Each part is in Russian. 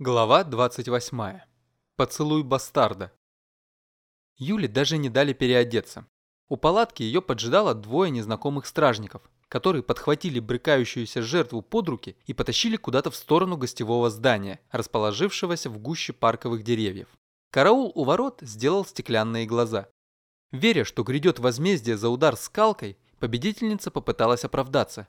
Глава 28. Поцелуй бастарда. Юле даже не дали переодеться. У палатки ее поджидало двое незнакомых стражников, которые подхватили брыкающуюся жертву под руки и потащили куда-то в сторону гостевого здания, расположившегося в гуще парковых деревьев. Караул у ворот сделал стеклянные глаза. Веря, что грядет возмездие за удар скалкой, победительница попыталась оправдаться.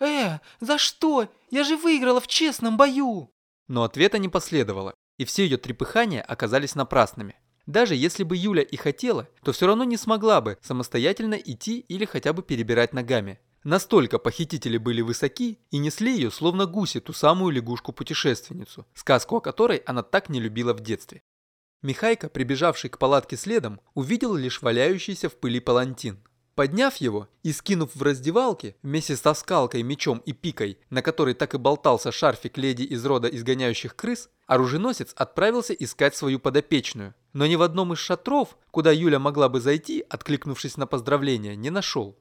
«Э, за что? Я же выиграла в честном бою!» Но ответа не последовало, и все ее трепыхания оказались напрасными. Даже если бы Юля и хотела, то все равно не смогла бы самостоятельно идти или хотя бы перебирать ногами. Настолько похитители были высоки и несли ее словно гуси ту самую лягушку-путешественницу, сказку о которой она так не любила в детстве. Михайка, прибежавший к палатке следом, увидел лишь валяющийся в пыли палантин. Подняв его и скинув в раздевалке вместе со скалкой, мечом и пикой, на которой так и болтался шарфик леди из рода изгоняющих крыс, оруженосец отправился искать свою подопечную. Но ни в одном из шатров, куда Юля могла бы зайти, откликнувшись на поздравления, не нашел.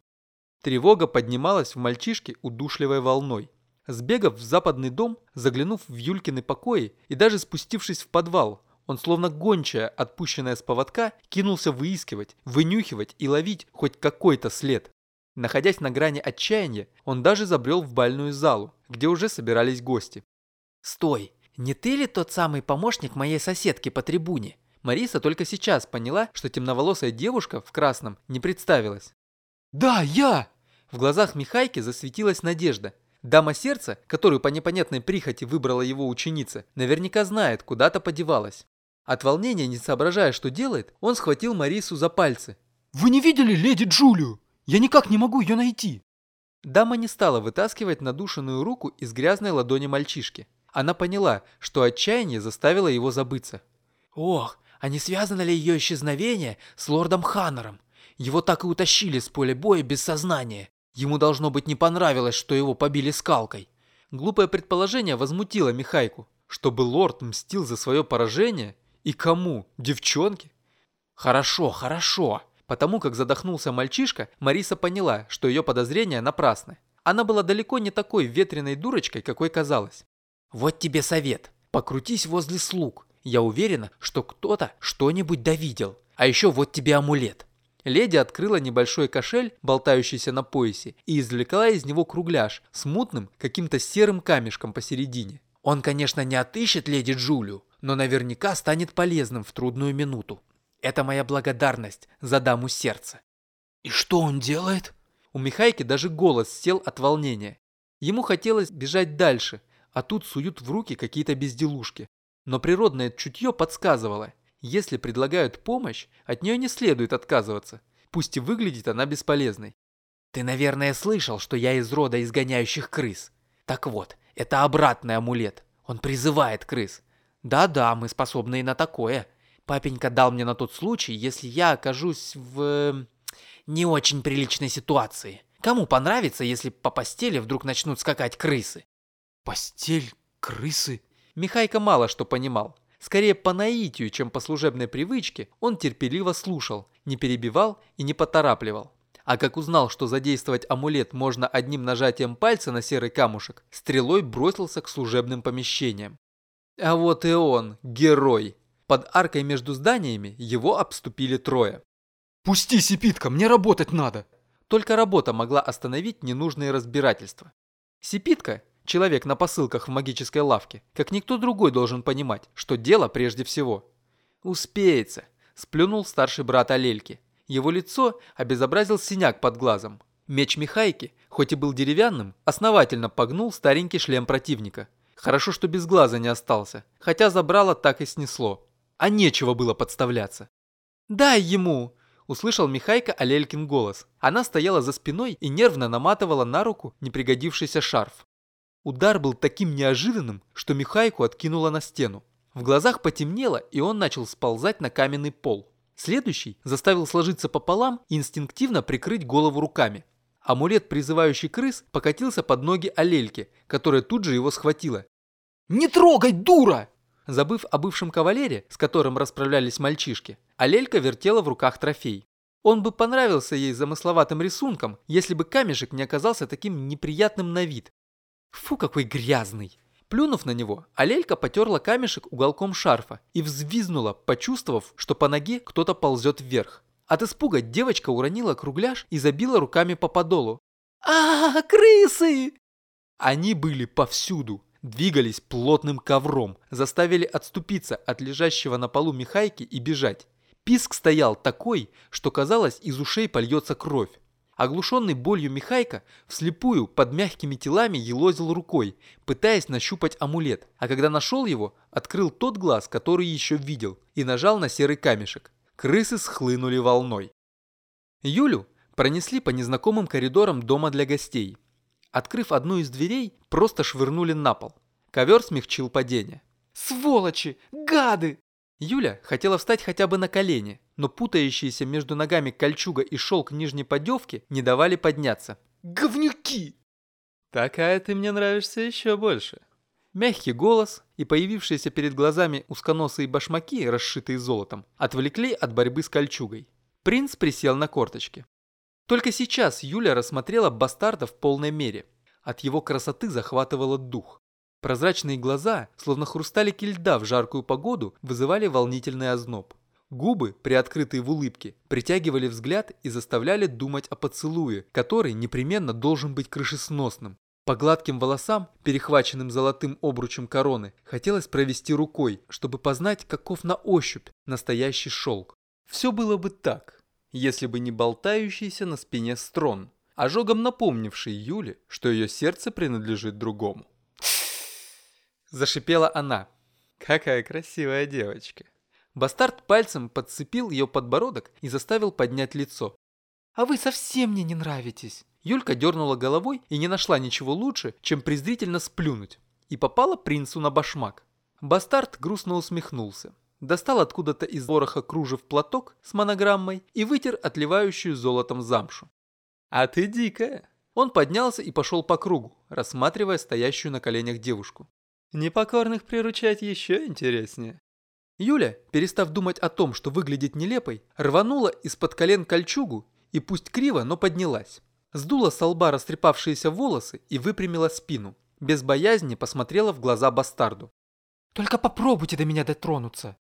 Тревога поднималась в мальчишке удушливой волной. Сбегав в западный дом, заглянув в Юлькины покои и даже спустившись в подвал, он словно гончая, отпущенная с поводка, кинулся выискивать, вынюхивать и ловить хоть какой-то след. Находясь на грани отчаяния, он даже забрел в бальную залу, где уже собирались гости. «Стой! Не ты ли тот самый помощник моей соседки по трибуне?» Мариса только сейчас поняла, что темноволосая девушка в красном не представилась. «Да, я!» В глазах Михайки засветилась надежда. Дама сердца, которую по непонятной прихоти выбрала его ученица, наверняка знает, куда-то подевалась. От волнения, не соображая, что делает, он схватил Марису за пальцы. «Вы не видели леди Джулию? Я никак не могу ее найти!» Дама не стала вытаскивать надушенную руку из грязной ладони мальчишки. Она поняла, что отчаяние заставило его забыться. «Ох, а не связано ли ее исчезновение с лордом Ханнером? Его так и утащили с поля боя без сознания. Ему должно быть не понравилось, что его побили скалкой». Глупое предположение возмутило Михайку. Чтобы лорд мстил за свое поражение – и кому? Девчонке? Хорошо, хорошо. Потому как задохнулся мальчишка, Мариса поняла, что ее подозрения напрасны. Она была далеко не такой ветреной дурочкой, какой казалась. Вот тебе совет. Покрутись возле слуг. Я уверена, что кто-то что-нибудь довидел. А еще вот тебе амулет. Леди открыла небольшой кошель, болтающийся на поясе, и извлекла из него кругляш с мутным, каким-то серым камешком посередине. Он, конечно, не отыщет леди Джулию, но наверняка станет полезным в трудную минуту. Это моя благодарность за даму сердца. И что он делает? У Михайки даже голос сел от волнения. Ему хотелось бежать дальше, а тут суют в руки какие-то безделушки. Но природное чутье подсказывало, если предлагают помощь, от нее не следует отказываться, пусть и выглядит она бесполезной. Ты, наверное, слышал, что я из рода изгоняющих крыс. Так вот, это обратный амулет. Он призывает крыс. Да-да, мы способны и на такое. Папенька дал мне на тот случай, если я окажусь в... Э, не очень приличной ситуации. Кому понравится, если по постели вдруг начнут скакать крысы? Постель? Крысы? Михайка мало что понимал. Скорее по наитию, чем по служебной привычке, он терпеливо слушал, не перебивал и не поторапливал. А как узнал, что задействовать амулет можно одним нажатием пальца на серый камушек, стрелой бросился к служебным помещениям. А вот и он, герой. Под аркой между зданиями его обступили трое. «Пусти, Сипитка, мне работать надо!» Только работа могла остановить ненужные разбирательства. Сипитка, человек на посылках в магической лавке, как никто другой должен понимать, что дело прежде всего. «Успеется», – сплюнул старший брат Алельки. Его лицо обезобразил синяк под глазом. Меч Михайки, хоть и был деревянным, основательно погнул старенький шлем противника. Хорошо, что без глаза не остался, хотя забрало так и снесло. А нечего было подставляться. «Дай ему!» – услышал Михайка Алелькин голос. Она стояла за спиной и нервно наматывала на руку непригодившийся шарф. Удар был таким неожиданным, что Михайку откинуло на стену. В глазах потемнело, и он начал сползать на каменный пол. Следующий заставил сложиться пополам и инстинктивно прикрыть голову руками. Амулет, призывающий крыс, покатился под ноги Алельки, которая тут же его схватила. «Не трогай, дура!» Забыв о бывшем кавалере, с которым расправлялись мальчишки, Алелька вертела в руках трофей. Он бы понравился ей замысловатым рисунком, если бы камешек не оказался таким неприятным на вид. Фу, какой грязный! Плюнув на него, Алелька потерла камешек уголком шарфа и взвизнула, почувствовав, что по ноге кто-то ползет вверх. От испуга девочка уронила кругляш и забила руками по подолу. а, -а крысы!» Они были повсюду, двигались плотным ковром, заставили отступиться от лежащего на полу Михайки и бежать. Писк стоял такой, что казалось, из ушей польется кровь. Оглушенный болью Михайка вслепую под мягкими телами елозил рукой, пытаясь нащупать амулет, а когда нашел его, открыл тот глаз, который еще видел, и нажал на серый камешек. Крысы схлынули волной. Юлю пронесли по незнакомым коридорам дома для гостей. Открыв одну из дверей, просто швырнули на пол. Ковер смягчил падение. «Сволочи! Гады!» Юля хотела встать хотя бы на колени, но путающиеся между ногами кольчуга и шелк нижней поддевки не давали подняться. «Говнюки!» «Такая ты мне нравишься еще больше». Мягкий голос и появившиеся перед глазами узконосые башмаки, расшитые золотом, отвлекли от борьбы с кольчугой. Принц присел на корточки. Только сейчас Юля рассмотрела бастарда в полной мере. От его красоты захватывало дух. Прозрачные глаза, словно хрусталики льда в жаркую погоду, вызывали волнительный озноб. Губы, приоткрытые в улыбке, притягивали взгляд и заставляли думать о поцелуе, который непременно должен быть крышесносным. По гладким волосам, перехваченным золотым обручем короны, хотелось провести рукой, чтобы познать, каков на ощупь настоящий шелк. Все было бы так, если бы не болтающийся на спине строн, ожогом напомнивший Юле, что ее сердце принадлежит другому. Зашипела она. Какая красивая девочка. Бастард пальцем подцепил ее подбородок и заставил поднять лицо. «А вы совсем мне не нравитесь!» Юлька дернула головой и не нашла ничего лучше, чем презрительно сплюнуть. И попала принцу на башмак. Бастард грустно усмехнулся. Достал откуда-то из вороха кружев платок с монограммой и вытер отливающую золотом замшу. «А ты дикая!» Он поднялся и пошел по кругу, рассматривая стоящую на коленях девушку. «Непокорных приручать еще интереснее». Юля, перестав думать о том, что выглядит нелепой, рванула из-под колен кольчугу и пусть криво, но поднялась. Сдула с лба растрепавшиеся волосы и выпрямила спину. Без боязни посмотрела в глаза бастарду. «Только попробуйте до меня дотронуться!»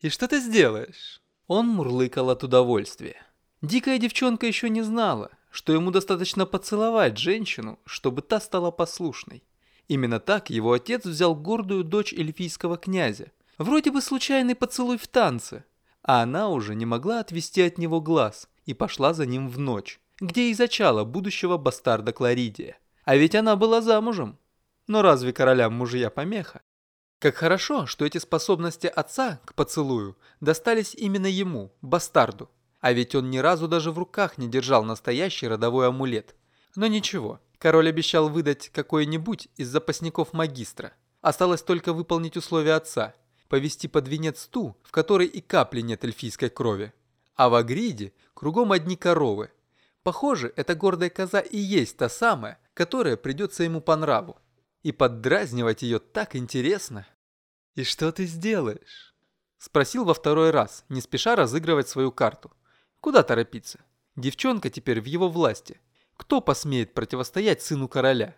«И что ты сделаешь?» Он мурлыкал от удовольствия. Дикая девчонка еще не знала, что ему достаточно поцеловать женщину, чтобы та стала послушной. Именно так его отец взял гордую дочь эльфийского князя, Вроде бы случайный поцелуй в танце. А она уже не могла отвести от него глаз и пошла за ним в ночь, где и зачала будущего бастарда Кларидия. А ведь она была замужем. Но разве королям мужья помеха? Как хорошо, что эти способности отца к поцелую достались именно ему, бастарду. А ведь он ни разу даже в руках не держал настоящий родовой амулет. Но ничего, король обещал выдать какой-нибудь из запасников магистра. Осталось только выполнить условия отца – повести под венец ту, в которой и капли нет эльфийской крови. А в Агриде кругом одни коровы. Похоже, эта гордая коза и есть та самая, которая придется ему по нраву. И поддразнивать ее так интересно. «И что ты сделаешь?» Спросил во второй раз, не спеша разыгрывать свою карту. Куда торопиться? Девчонка теперь в его власти. Кто посмеет противостоять сыну короля?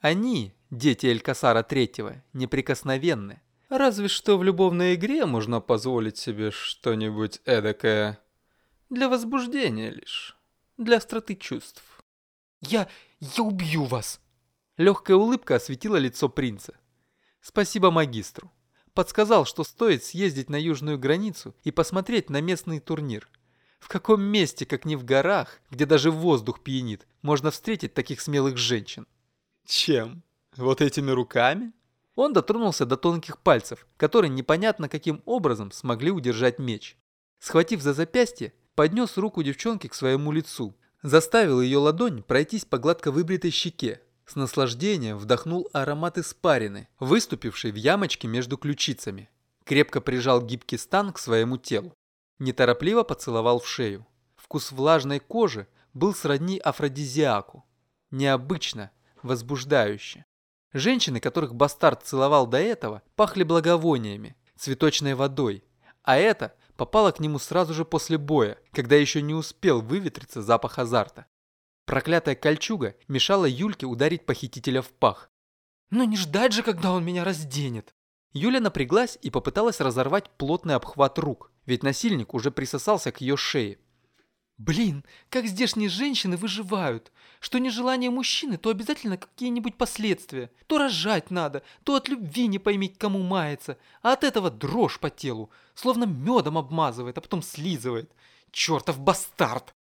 Они, дети Элькасара Третьего, неприкосновенны. Разве что в любовной игре можно позволить себе что-нибудь эдакое. Для возбуждения лишь. Для остроты чувств. «Я... я убью вас!» Легкая улыбка осветила лицо принца. Спасибо магистру. Подсказал, что стоит съездить на южную границу и посмотреть на местный турнир. В каком месте, как не в горах, где даже воздух пьянит, можно встретить таких смелых женщин? Чем? Вот этими руками? Он дотронулся до тонких пальцев, которые непонятно каким образом смогли удержать меч. Схватив за запястье, поднес руку девчонки к своему лицу, заставил ее ладонь пройтись по гладко выбритой щеке, с наслаждением вдохнул аромат испарины, выступивший в ямочке между ключицами. Крепко прижал гибкий стан к своему телу. Неторопливо поцеловал в шею. Вкус влажной кожи был сродни афродизиаку. Необычно, возбуждающе. Женщины, которых бастард целовал до этого, пахли благовониями, цветочной водой, а это попало к нему сразу же после боя, когда еще не успел выветриться запах азарта. Проклятая кольчуга мешала Юльке ударить похитителя в пах. Но не ждать же, когда он меня разденет. Юля напряглась и попыталась разорвать плотный обхват рук, ведь насильник уже присосался к ее шее. Блин, как здешние женщины выживают. Что нежелание мужчины, то обязательно какие-нибудь последствия. То рожать надо, то от любви не пойми кому мается, а от этого дрожь по телу, словно медом обмазывает, а потом слизывает. Чертов бастард!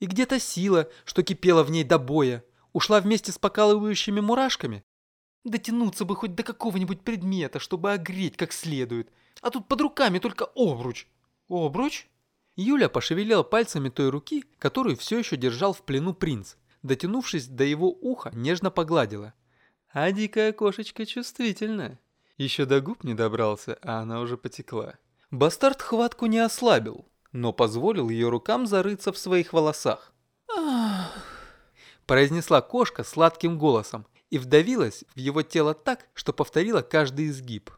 И где-то сила, что кипела в ней до боя, ушла вместе с покалывающими мурашками. Дотянуться бы хоть до какого-нибудь предмета, чтобы огреть как следует. А тут под руками только обруч. Обруч? Юля пошевелила пальцами той руки, которую все еще держал в плену принц. Дотянувшись до его уха, нежно погладила. А дикая кошечка чувствительна. Еще до губ не добрался, а она уже потекла. Бастард хватку не ослабил, но позволил ее рукам зарыться в своих волосах. «Ах!» произнесла кошка сладким голосом и вдавилась в его тело так, что повторила каждый изгиб.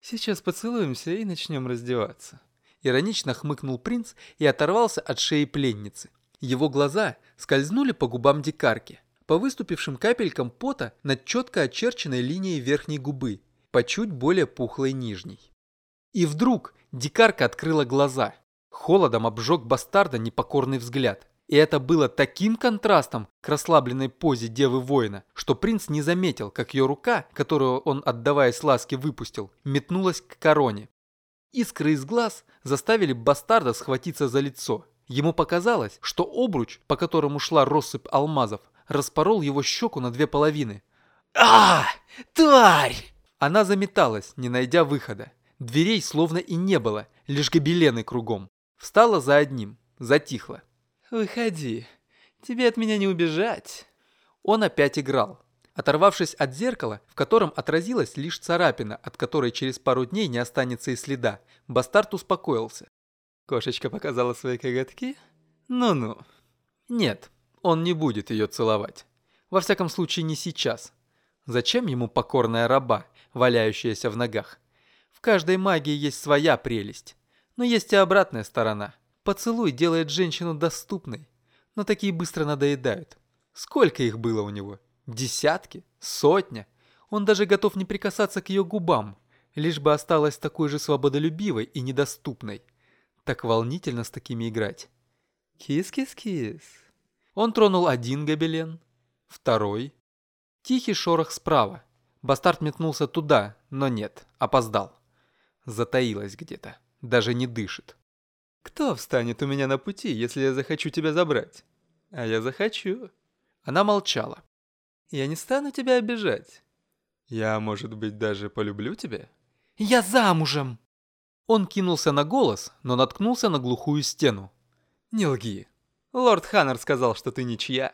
«Сейчас поцелуемся и начнем раздеваться». Иронично хмыкнул принц и оторвался от шеи пленницы. Его глаза скользнули по губам дикарки, по выступившим капелькам пота над четко очерченной линией верхней губы, по чуть более пухлой нижней. И вдруг дикарка открыла глаза. Холодом обжег бастарда непокорный взгляд. И это было таким контрастом к расслабленной позе девы-воина, что принц не заметил, как ее рука, которую он, отдаваясь ласке, выпустил, метнулась к короне. Искры из глаз заставили бастарда схватиться за лицо. Ему показалось, что обруч, по которому шла россыпь алмазов, распорол его щеку на две половины. а Тварь!» Она заметалась, не найдя выхода. Дверей словно и не было, лишь гобелены кругом. Встала за одним, затихла. «Выходи, тебе от меня не убежать». Он опять играл. Оторвавшись от зеркала, в котором отразилась лишь царапина, от которой через пару дней не останется и следа, бастард успокоился. Кошечка показала свои коготки? Ну-ну. Нет, он не будет ее целовать. Во всяком случае, не сейчас. Зачем ему покорная раба, валяющаяся в ногах? В каждой магии есть своя прелесть. Но есть и обратная сторона. Поцелуй делает женщину доступной, но такие быстро надоедают. Сколько их было у него? Десятки? Сотня? Он даже готов не прикасаться к ее губам, лишь бы осталась такой же свободолюбивой и недоступной. Так волнительно с такими играть. Кис-кис-кис. Он тронул один гобелен, второй. Тихий шорох справа. Бастард метнулся туда, но нет, опоздал. Затаилась где-то, даже не дышит. «Кто встанет у меня на пути, если я захочу тебя забрать?» «А я захочу». Она молчала. Я не стану тебя обижать. Я, может быть, даже полюблю тебя? Я замужем!» Он кинулся на голос, но наткнулся на глухую стену. «Не лги. Лорд Ханнер сказал, что ты ничья».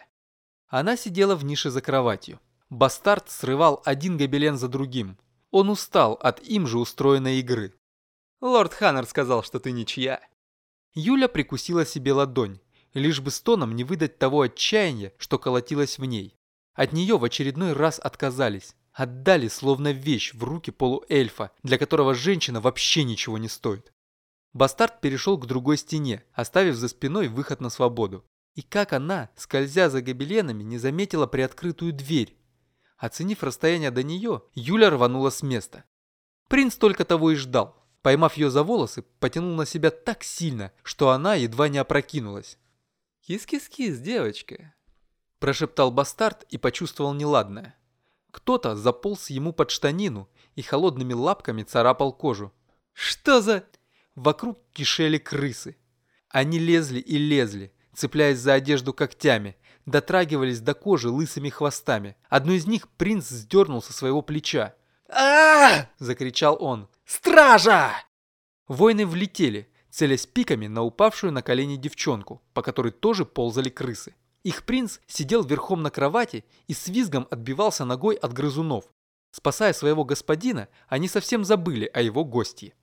Она сидела в нише за кроватью. Бастард срывал один гобелен за другим. Он устал от им же устроенной игры. «Лорд Ханнер сказал, что ты ничья». Юля прикусила себе ладонь, лишь бы стоном не выдать того отчаяния, что колотилось в ней. От нее в очередной раз отказались. Отдали словно вещь в руки полуэльфа, для которого женщина вообще ничего не стоит. Бастард перешел к другой стене, оставив за спиной выход на свободу. И как она, скользя за гобеленами, не заметила приоткрытую дверь. Оценив расстояние до нее, Юля рванула с места. Принц только того и ждал. Поймав ее за волосы, потянул на себя так сильно, что она едва не опрокинулась. «Кис-кис-кис, девочка, Прошептал бастард и почувствовал неладное. Кто-то заполз ему под штанину и холодными лапками царапал кожу. «Что за...» Вокруг кишели крысы. Они лезли и лезли, цепляясь за одежду когтями, дотрагивались до кожи лысыми хвостами. Одну из них принц сдернул со своего плеча. а закричал он. «Стража!» Воины влетели, целясь пиками на упавшую на колени девчонку, по которой тоже ползали крысы. Их принц сидел верхом на кровати и с визгом отбивался ногой от грызунов. Спасая своего господина, они совсем забыли о его гостье.